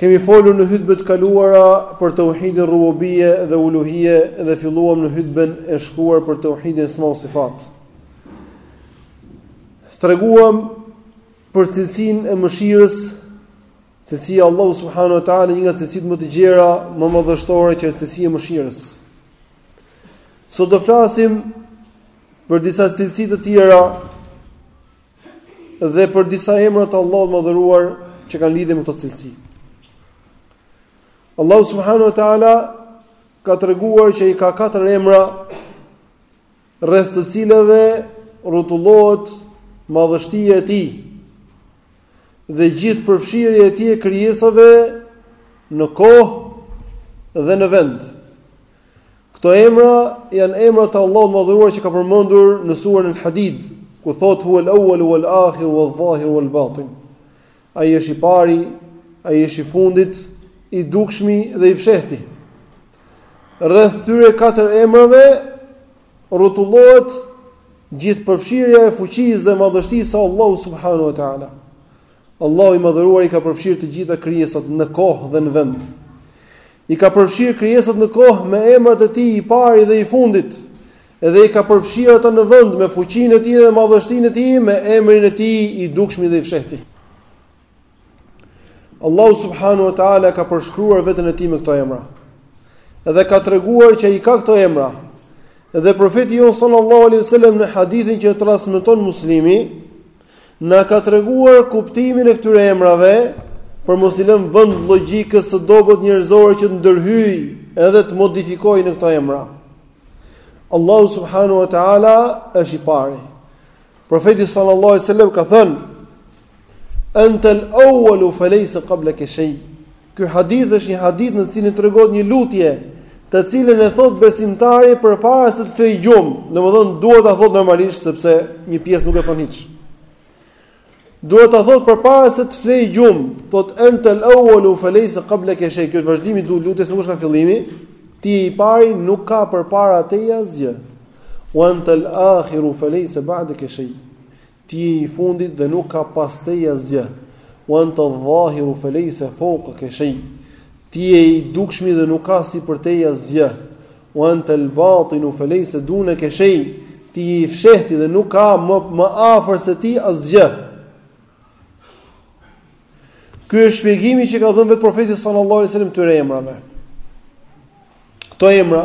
Kemi folur në hutbet e kaluara për teuhidin rububie dhe uluhie dhe filluam në hutben e shkuar për teuhidin esma ue sifat. Treguam për cilësinë e mëshirës, cilësia e Allahut subhanahu wa taala një nga cilësitë më të gjera më madhështore qe cilësia e mëshirës. Sot do flasim për disa cilësi të tjera dhe për disa emra të Allahut të Madhëruar që kanë lidhje me këto cilësi. Allahu subhanahu wa taala ka treguar që i ka katër emra rreth të cilëve rrotullohet madhështia e tij dhe gjithëpërfshirja e tij e krijesave në kohë dhe në vend. Këto emra janë emrat e Allahut të madhëruar që ka përmendur në surën Al-Hadid, ku thotë huwa al-awwal wal akhir wal zahir wal batin. Ai është i pari, ai është i fundit, i dukshmi dhe i fshehti. Rreth këtyre katër emrave rrotullohet gjithëpërfshirja e fuqisë dhe madhështisë së Allahut subhanahu wa taala. Allahu i madhëruar i ka përfshirë të gjitha krijesat në kohë dhe në vend. I ka përfshirë krijesat në kohë me emrat e Tij i pari dhe i fundit, dhe i ka përfshirë ata në vend me fuqinë e Tij dhe madhështinë e Tij me emrin e Tij i dukshmi dhe i fshehti. Allahu subhanahu wa taala ka përshkruar veten e Tij me këto emra. Dhe ka treguar që i ka këto emra. Dhe profeti jonë sallallahu alaihi wasallam në hadithin që e transmeton Muslimi, Na ka treguar kuptimin e këtyre emrave për mos i lënë vend llogjikës së dobët njerëzore që të ndërhyjë edhe të modifikojë në këto emra. Allahu subhanahu wa taala është i pari. Profeti sallallahu alaihi wasallam ka thënë: "Anta al-awwal fa laysa qablaka shay." Ky hadith është një hadith në të cilin tregohet një lutje, të cilën e thotë besimtari përpara se të flejë gjumë, domethënë duhet ta thotë normalisht sepse një pjesë nuk e thonë hiç. Duhet ta thotë përpara se të flejë gjumë, thotë entel awwalu falaysa qablaka shay, kjo është vazhdimi i lutjes nuk është nga fillimi, ti je i pari, nuk ka përpara teje asgjë. Wa entel akhiru falaysa ba'daka shay. Ti je i fundit dhe nuk ka pas teje asgjë, Wa anta adh-dhahiru falaysa fawqaka shay, Ti je i dukshmi dhe nuk ka sipër teje asgjë, Wa anta al-batinu falaysa dunaka shay, Ti je i fshehti dhe nuk ka më afër se ti asgjë. Ky është shpjegimi që ka dhënë vetë profeti sallallahu alajhi wasallam këtyre emrave. Këto emra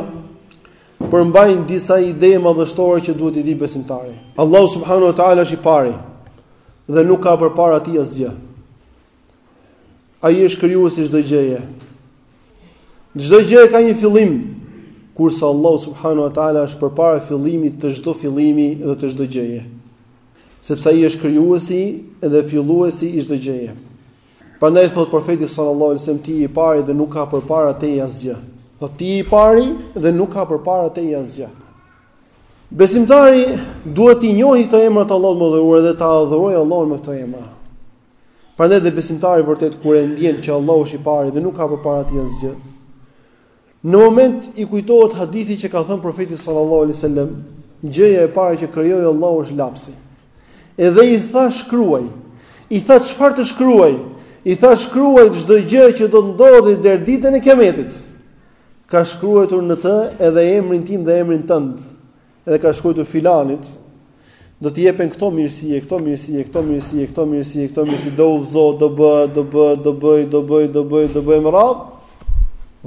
përmbajnë disa ide madhështore që duhet t'i di besimtari. Allahu subhanahu wa taala është i pari dhe nuk ka përpara atij asgjë. Ai është krijuesi i çdo gjëje. Çdo gjë ka një fillim, kurse Allahu subhanahu wa taala është përpara fillimit të çdo fillimi dhe të çdo gjëje. Sepse ai është krijuesi dhe filluesi i çdo gjëje. Prandaj thotë profeti sallallahu alajhi wasallam ti je i pari dhe nuk ka përpara teje asgjë. Thotë ti je i pari dhe nuk ka përpara teje asgjë. Besimtari duhet t'i njohë këto emra të Allahut të madhëruar dhe ta adhurojë Allahun me këto emra. Prandaj dhe besimtari vërtet kur e ndjen që Allahu është i pari dhe nuk ka përpara tij asgjë, Në moment i kujtohet hadithi që ka thënë profeti sallallahu alaihi wasallam, gjëja e parë që krijoi Allahu është lapsi. Edhe i tha shkruaj. I tha çfarë të shkruaj? I tha shkruaj çdo gjë që do të ndodhi deri ditën e Kiametit. Ka shkruar në të edhe emrin tim dhe emrin tënd. Edhe ka shkruar filanit, do t'i jepen këto mirësi, këto mirësi, këto mirësi, këto mirësi, këto mirësi do udhëzo, do bë, do bë, do bëj, do bëj, do bëj, do bëj me radhë.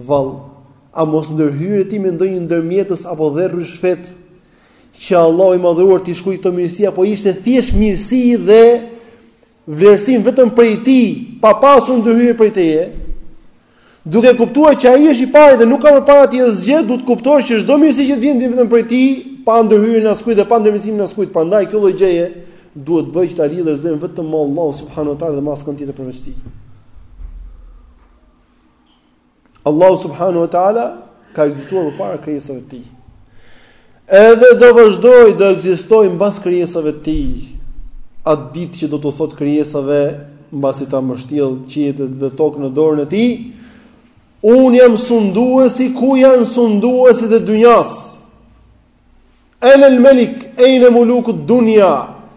Vallë, a mos ndërhyre ti me ndonjë ndërmjetës apo dhe ryshfet që Allahu i madhëruar t'i shkruaj këto mirësi apo ishte thjesht mirësi dhe vlerësim vetëm prej tij, pa pasur ndërhyrje prej teje, duke e kuptuar që ai është i pari dhe nuk ka më para tij asgjë, duhet të kuptosh që çdo mirësi që të vjen vjen vetëm prej tij, pa ndërhyrjen e askujt dhe pa ndërmjetësimin e askujt. Prandaj kjo lloj gjëje duhet të bëj që ta lidhësh zemrën vetëm me Allahu subhanahu wa taala dhe me askënd tjetër përveç tij. Allahu subhanahu wa taala ka ekzistuar përpara krijesave të tij. Edhe do vazhdoj do ekzistojë mbas krijesave të tij. Atë ditë që do t'u thotë krijesave mbasi ta mbështjell qiejtë dhe tokën në dorën e tij, unë jam sunduesi ku janë sunduesit e dynjas. Enel Melik, ejne mulukut dunja,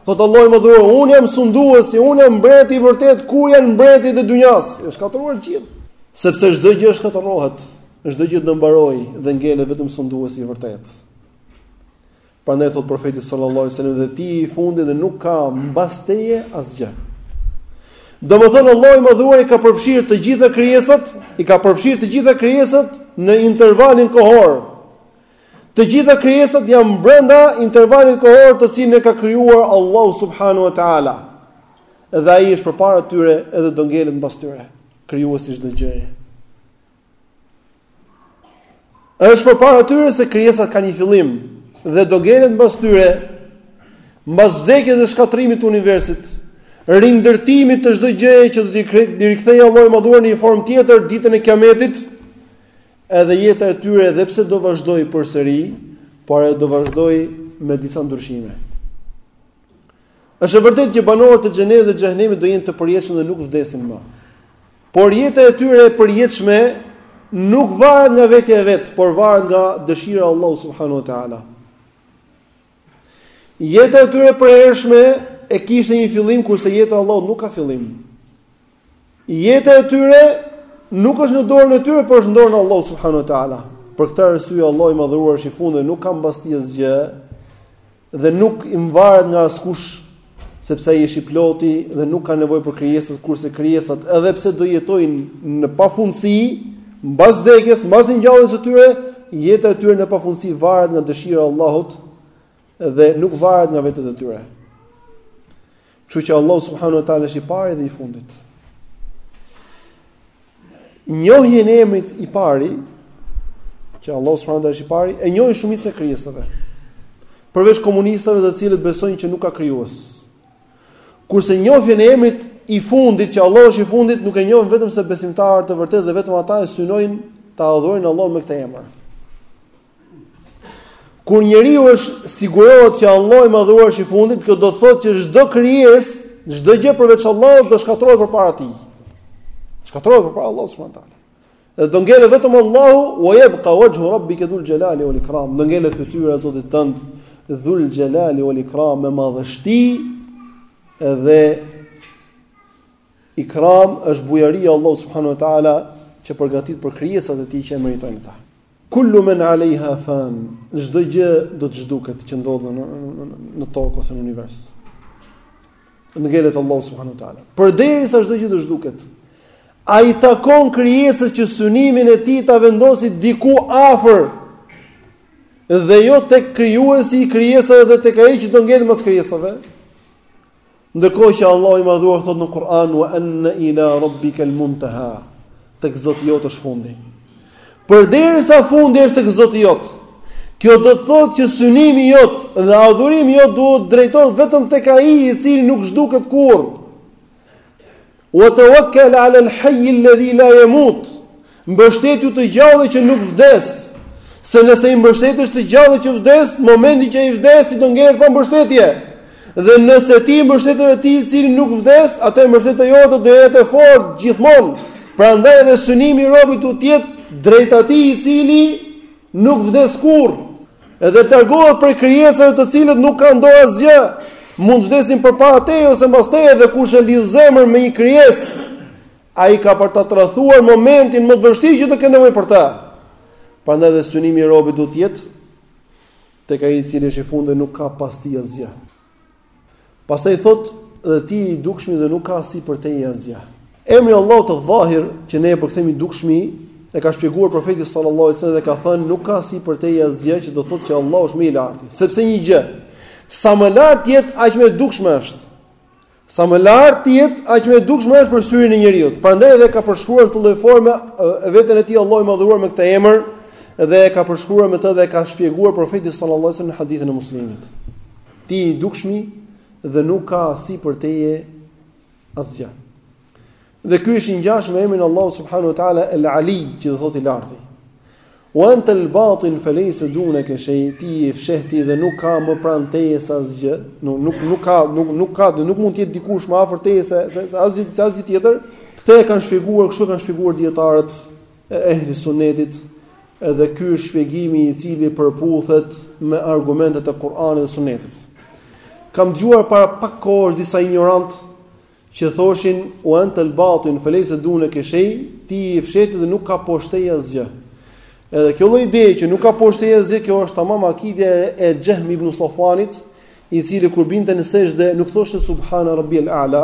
thotë Allahu i madhëruar, unë jam sunduesi, unë jam mbreti i vërtetë, ku janë mbretërit e dunjas? Janë shkatërruar të gjithë, sepse çdo gjë shkatërrohet, çdo gjë do mbarojë dhe ngelet vetëm sunduesi i vërtetë. Prandaj thotë profeti sallallahu alajhi wasallam dhe ti i fundi dhe nuk ka mbas teje asgjë. Domethënë Allahu i madhëruar i ka përfshirë të gjitha krijesat, i ka përfshirë të gjitha krijesat në intervalin kohor, Të gjitha krijesat janë brenda intervalit kohor të cilin e ka krijuar Allahu subhanahu wa taala. Dhe ai është përpara tyre edhe do ngelet mbas tyre, krijuesi i çdo gjëje. Është përpara tyre se krijesat kanë një fillim dhe do ngelet mbas tyre mbas vdekjes dhe shkatërrimit të universit rindërtimit të çdo gjëje që do t'i rikthejë Allahu i madhëruar në një formë tjetër ditën e Kiametit, Edhe jeta e tyre edhe pse do vazhdojë përsëri, por ajo do vazhdojë me disa ndryshime. Është e vërtetë që banorët e xhenetit dhe xhehenemit do jenë të përjetshëm dhe nuk vdesin më. Por jeta e tyre e përjetshme nuk varet nga vetja e vet, por varet nga dëshira e Allahut subhanahu wa taala. Jeta e tyre e përhershme e kishte një fillim kurse jeta e Allahut nuk ka fillim. Jeta e tyre nuk është në dorën e tyre, por është në dorën e Allahut subhanahu wa taala. Për këtë arsye Allahu i madhëruar është i fundit, nuk ka mbas tij asgjë dhe nuk i mvaret nga askush, sepse ai është i ploti dhe nuk ka nevojë për krijesat, kurse krijesat edhe pse do jetojnë në pafundësi, mbas vdekjes, mbas ngjalljes së tyre, jeta e tyre në pafundësi varet nga dëshira e Allahut dhe nuk varet nga vetet e tyre. Kështu që Allahu subhanahu wa taala është i pari dhe i fundit. Njohjen e emrit i pari, që Allahu subhanahu wa taala është i pari, e njohin shumica e krijesave. Përveç komunistëve të cilët besojnë që nuk ka krijues. Kurse njohjen e emrit i fundit që Allahu është i fundit nuk e njohin vetëm se besimtarët e vërtetë dhe vetëm ata e synojnë ta adhurojnë Allahun me këtë emër. Kur njeriu është sigurohet që Allahu i madhëruar është i fundit, kjo do të thotë që çdo krijesë, çdo gjë përveç Allahut do shkatërrohet përpara tij. Shkatërrohet përpara Allahut subhanahu wa taala. Dhe do ngelet vetëm Allahu, wa yabqa wajhu rabbika dhul jalali wal ikram. Do ngelet fytyra e Zotit tënd, dhul jalali wal ikram me madhështi dhe ikram është bujaria e Allahut subhanahu wa taala që përgatit për krijesat e tij që e meritojnë atë. Kullu men alejha fan, çdo gjë do të zhduket që ndodhet në tokë ose në univers. Ngelet Allahu subhanahu wa taala. Përderisa çdo gjë do të zhduket. A i takon krijesës që synimin e tij ta vendosë diku afër dhe jo tek krijuesi i krijesave dhe tek ai që do ngelë mas krijesave. Ndërkohë që Allahu i Madhëruar thotë në Kur'an wa anna ila rabbika al-muntaha. Tek Zoti jot është fundi. Përderisa fundi është tek Zoti jot. Kjo do të thotë që synimi jot dhe adhurimi jot duhet drejtohet vetëm tek Ai i cili nuk zhduket kurrë. Wa tawakkal ala al-hayy alladhi la yamut, Mbështetju të gjallit që nuk vdes, se nëse i mbështetesh të gjallit që vdes, në momentin që ai vdes ti do ngelesh pa mbështetje. Dhe nëse ti i mbështetesh atij i cili nuk vdes, atëherë mbështetja jote do jetë e fortë gjithmonë. Prandaj edhe synimi i robit duhet të jetë drejt atij i cili nuk vdes kurrë. Edhe largohet prej krijesave të cilët nuk kanë dorë asgjë, mund të vdesin përpara teje ose mbas teje dhe kush e lidh zemrën me një krijesë, ai ka për ta tradhtuar momentin më të vështirë që të ketë nevojë për ta. Prandaj dhe synimi i robit duhet të jetë tek ai i cili është i fundit nuk ka pas ti asgjë. Pastaj thotë dhe ti je i dukshmi dhe nuk ka sipër teje asgjë. Emri Allahut edh-dhahir që ne e përkthejmë i dukshmi e ka shpjeguar profeti sallallahu alajhi wasallam dhe ka thënë nuk ka sipër teje asgjë që do thotë që Allahu është më i larti, sepse një gjë sa më lart të jetë aq më e dukshme është. Sa më lart të jetë aq më e dukshme është për syrin e njeriu. Prandaj edhe ka përshkruar në këtë lloj forme veten e tij Allahu i madhëruar me këtë emër dhe e ka përshkruar me të dhe e ka shpjeguar profeti sallallahu alajhi wasallam në hadithin e Muslimit. Ti je i dukshmi dhe nuk ka sipër teje asgjë. Dhe ky është i ngjashëm me emrin e Allahut subhanahu wa taala El Ali, që do thotë i larti. Wa anta al batin fa laysa dunaka shay, ti je i fshehti dhe nuk ka më pranë teje se asgjë, nuk nuk nuk ka nuk nuk ka dhe nuk mund të jetë dikush më afër teje se se asgjë se asgjë tjetër. Këtë e kanë shpjeguar, kështu e kanë shpjeguar dijetarët e Ehli Sunnetit dhe ky është shpjegimi i cili përputhet me argumentet e Kur'anit dhe Sunnetit. Kam dëgjuar para pak kohësh disa injorantë që thoshin wa anta al batin fa laysa dunaka shay, ti je i fshehti dhe nuk ka poshtë teje asgjë. Edhe kjo lloj ideje që nuk ka poshtë teje asgjë, kjo është tamam akidja e Jahm ibn Safwanit, i cili kur binte në sexhde nuk thoshte subhana rabbi al ala,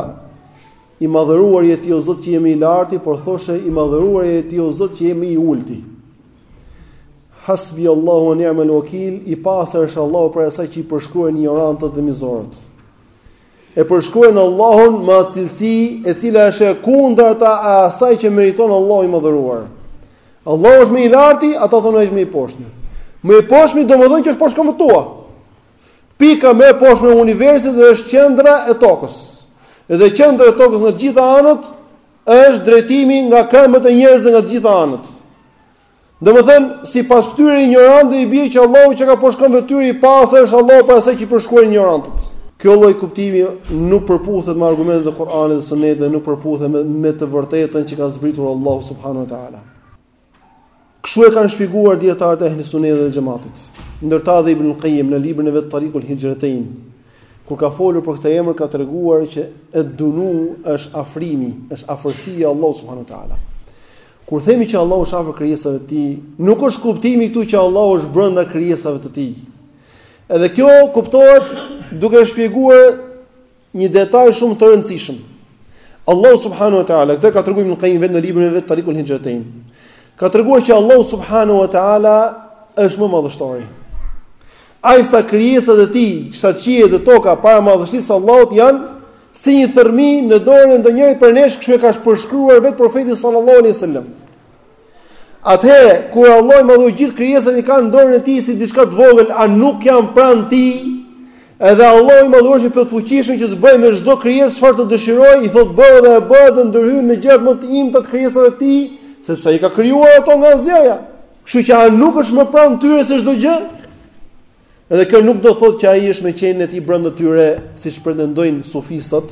I madhëruar je ti o Zot që je më i larti, por thoshte i madhëruar je ti o Zot që je më i ulti. Hasbi Allahu wa ni'mal wakeel, i pastër është Allahu prej asaj që i përshkruajnë injorantët dhe mizorët. E përshkruajnë Allahun me atë cilësi e cila është e kundërta e asaj që meriton Allahu i madhëruar. Allahu është më i larti, ata thonë është më i poshtmi. Më i poshtmi domethënë që është poshtë këmbëve tua. Pika më e poshtme e universit është qendra e tokës. Dhe qendra e tokës nga të gjitha anët është drejtimi nga këmbët e njerëzve nga të gjitha anët. Domethënë, sipas këtyre injorantëve i bie që Allahu qenka poshtë këmbëve tyre i pastër është Allahu prej asaj që i përshkruajnë injorantët. Kjo lloj kuptimi nuk përputhet me argumentet e Kuranit dhe Sunetit dhe nuk përputhet me, me të vërtetën që ka zbritur Allahu subhanahu wa taala. Kështu e kanë shpjeguar dijetarët e Ehli Sunnetit dhe Xhematit. Ndër ta dhe Ibn al Qayyim në librin e vet Tariqul Hijratain, kur ka folur për këtë emër ka treguar që ad-dunu është afrimi, është afërsia e Allahut subhanahu wa taala. Kur themi që Allahu është afër krijesave të tij, nuk është kuptimi këtu që Allahu është brenda krijesave të tij. Edhe kjo kuptohet duke shpjeguar Një detaj shumë të rëndësishëm. Allahu subhanahu wa taala, këtë e ka treguar Ibnul Qayyim vetë në librin e vet Tarikul Hijratain. Ka treguar që Allahu subhanahu wa taala është më madhështori. Ai sa krijesat e tij, shtatë qiejt dhe toka para madhështisë së Allahut janë si një thërrmi në dorën e ndonjërit prej nesh, kështu e ka përshkruar vetë profeti sallallahu alaihi wasallam. Atëherë, kur Allahu i Madhëruar gjithë krijesat i ka në dorën e tij si diçka të vogël, a nuk janë pranë tij? Edhe Allahu i Madhëruar është i plotfuqishëm që të bëjë me çdo krijesë çfarë të dëshirojë, i thotë bëhu dhe ajo bëhet dhe ndërhyn në gjërat më të imta të krijesave të tij, sepse ai ka krijuar ato nga asgjëja. Kështu që a nuk është më pranë tyre se çdo gjë? Edhe kjo nuk do thotë që ai është me qenien e tij brenda tyre, siç pretendojnë sufistët,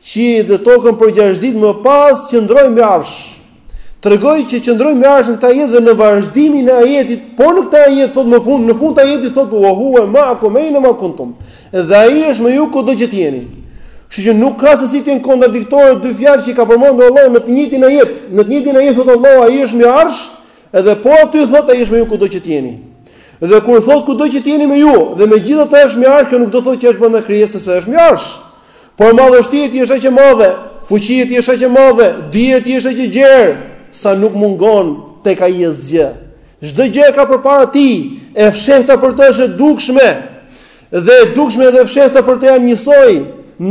Qiejt dhe tokën për gjashtë ditë më pas qëndroi mbi Arsh. Tregon që qëndroi mbi Arsh në këtë ajet dhe në vazhdimin e ajetit, po në këtë ajet thotë më fund, në fund të ajetit thotë wa huwa ma'akum aina ma kuntum. Dhe ai është me ju kudo që të jeni. Kështu që nuk ka se si të jenë kontradiktore dy fjalë që ka përmendur Allahu në të njëjtin ajet. Në të njëjtin ajet thotë Allahu ai është mbi Arsh, edhe po aty thotë ai është me ju kudo që të jeni. Dhe kur thot kudo që të jeni me ju, dhe megjithatë është mbi Arsh, kjo nuk do të thotë që është brenda krijesës se është mbi Arsh. Por madhështia e tij është aq e madhe, fuqia e tij është aq e madhe, dija e tij është aq e gjerë, sa nuk mungon tek ai asgjë. Çdo gjë e ka përpara tij, e fshehta për të është e dukshme. Dhe e dukshme dhe e fshehta për të janë njësoj.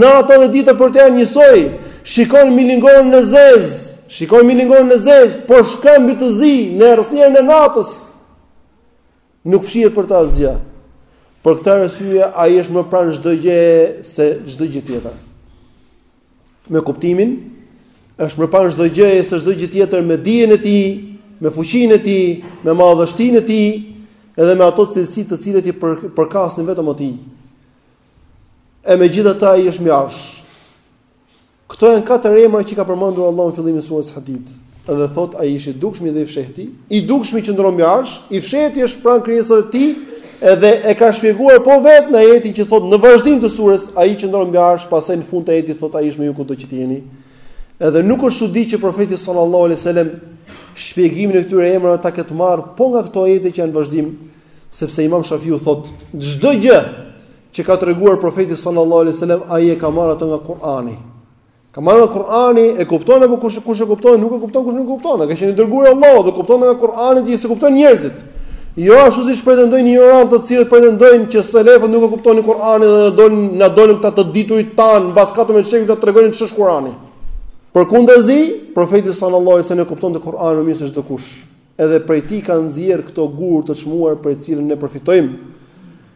Nata dhe dita për të janë njësoj. Shikon milingonën e zezë, shikon milingonën e zezë, për shkëmbit të zi në errësirën e natës. Nuk fshihet për të asgjë. Për këtë arsye ai është më pranë çdo gjëje se çdo gjë tjetër. Me kuptimin është më pranë çdo gjëje se çdo gjë tjetër me dijen e tij, me fuqinë e tij, me madhështinë e tij, edhe me ato cilësi të cilat i përkasin vetëm atij. E megjithatë ai është mbi Arsh. Këto janë katër emra që ka përmendur Allahu në fillimin e surës Hadid. Edhe thotë ai është i dukshmi dhe i fshehti, i dukshmi qëndron mbi Arsh, i fshehti është pranë krijesave të tij, edhe e ka shpjeguar po vetë në ajetin që thotë në vazhdim të surës, ai qëndron mbi Arsh, pastaj në fund të ajetit thotë ai është me ju kudo që të jeni. Edhe nuk është çudi që profeti sallallahu alejhi ue sellem shpjegimin e këtyre emrave ta ketë marrë po nga këto ajete që janë në vazhdim, sepse Imam Shafiu thotë çdo gjë që ka treguar profeti sallallahu alaihi wasallam ai e ka marrë atë nga Kur'ani. Ka marrë nga Kur'ani e kupton atë kush e kupton, nuk e kupton kush nuk e kupton. Ka qenë i dërguar i Allahut dhe kupton nga Kur'ani gjë që s'e kuptojnë njerëzit. Jo ashtu siç pretendojnë ignorantët, të cilët pretendojnë që selefët nuk e kuptonin Kur'anin dhe na dolën na dolën këta të diturit tanë mbas 14 shekujsh të tregojnë ç'është Kur'ani. Përkundazi, profeti sallallahu alaihi wasallam e kuptonte Kur'anin më mirë se çdokush. Edhe prej tij ka nxjerrë këto gurë të çmuar prej të cilëve ne përfitojmë.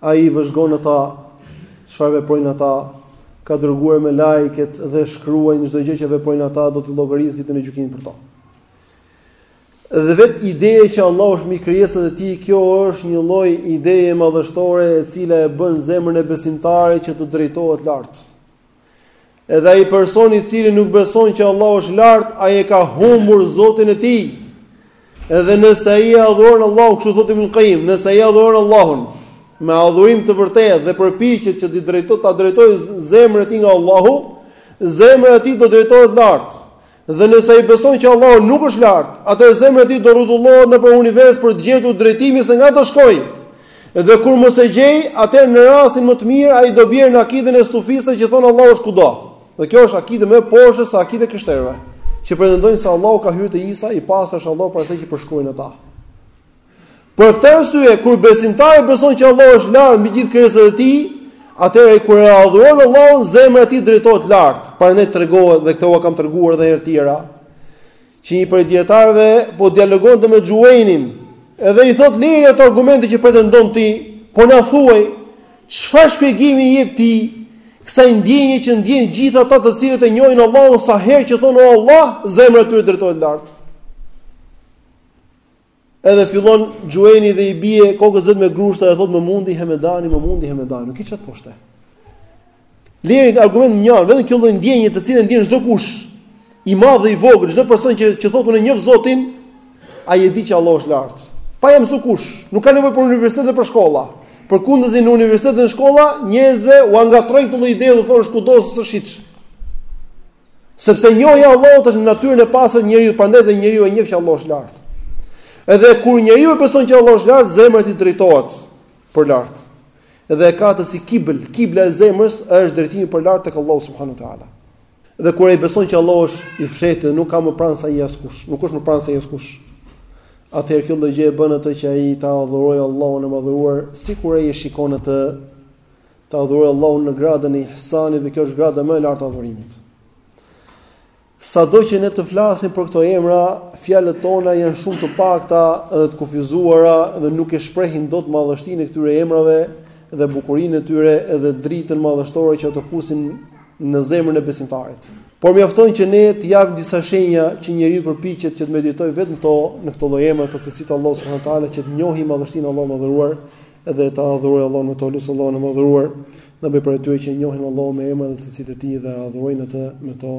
Ai i vëzhgon ata, çfarë veprojnë ata, ka dërguar melaiket dhe shkruajnë çdo gjë që veprojnë ata, do t'i llogarisë ditën e gjykimit për to. Dhe vetë ideja që Allahu është mbi krijesat e tij, kjo është një lloj ideje madhështore e cila e bën zemrën e besimtarit që të drejtohet lart. Edhe ai person i cili nuk beson që Allahu është lart, ai e ka humbur Zotin e tij. Edhe nëse ai e adhuron Allahun, kështu thotë Ibn Qayyim, nëse ai adhuron Allahun me adhurim të vërtetë dhe përpiqet që të drejto ta drejtojë zemrën e tij nga Allahu, zemra e tij do drejtohet lart. Dhe nëse ai beson që Allahu nuk është lart, atëherë zemra e tij do rrotullohet nëpër univers për të gjetur drejtimin se nga do shkojë. Dhe kur mos e gjej, atëherë në rastin më të mirë ai do bjerë në akiden e sufistëve që thonë Allahu është kudo. Dhe kjo është akide më poshtë se akidja e krishterëve, që pretendojnë se Allahu ka hyrë te Isa, i pastër është Allahu prej asaj që përshkruajnë ata. Për këtë arsye, kur besimtari beson që Allahu është lart mbi gjithë krijesat e Tij, atëherë kur e adhuron Allahun, zemra e tij drejtohet lart. Prandaj tregohet dhe këtë ua kam treguar edhe herë të tjera, që një prej dietarëve po dialogonte me Xhuvejnin, edhe i thotë lëri ato argumente që pretendon ti, po na thuaj çfarë shpjegimi i jep ti kësaj ndjenje që ndjejnë gjithë ata të cilët e njohin Allahun sa herë që thonë o Allah, zemra e tyre drejtohet lart. Edhe fillon Xhuvejni dhe i bie kokës së vet me grushta dhe thotë më mundi Hemedani, më mundi Hemedani, nuk i çat poshtë. Lëri argumentet mënjanë, vetëm kjo lloj ndjenje të cilën e ndjen çdokush, i madh dhe i vogël, çdo person që që thotë unë e njoh Zotin, ai e di që Allah është lart. Pa ia mësu kush, nuk ka nevojë për universitete dhe për shkolla. Përkundrazi në universitete dhe në shkolla, njerëzve ua ngatërrojnë këtë lloj ideje dhe thonë kudo se s'e sheh. Sepse njohja e Allahut është në natyrën e pastër të njeriu, prandaj dhe njeriu e njeh që Allahu është lart. Edhe kur njeriu beson që Allahu është lart, zemra e tij drejtohet për lart. Edhe e ka atë si kibël, kibla e zemrës është drejtimi për lart tek Allahu subhanahu wa taala. Dhe kur ai beson që Allahu është i fshehtë, nuk ka më pranë se ai askush, nuk është më pranë se ai askush. Atëherë kjo lloj gjë e bën atë që ai ta adhurojë Allahun e madhëruar, sikur ai e shikon atë Ta adhurojë Allahun në gradën e ihsanit dhe kjo është grada më e lartë e adhurimit. Sado që ne të flasim për këto emra, fjalët tona janë shumë të pakta dhe të kufizuara dhe nuk e shprehin dot madhështinë e këtyre emrave dhe bukurinë e tyre dhe dritën madhështore që ato fusin në zemrën e besimtarit. Por mjafton që ne të japim disa shenja që njeriu të përpiqet që të meditojë vetë me to në këto lloj emra e cilësi të Allahut subhanahu wa taala që të njohë madhështinë e Allahut të madhëruar Edhe ta adhurojë Allahun me to, lus Allahun e Madhëruar të na bëjë prej atyre që e njohin Allahun me emrat dhe cilësitë e Tij dhe e adhurojnë atë me to.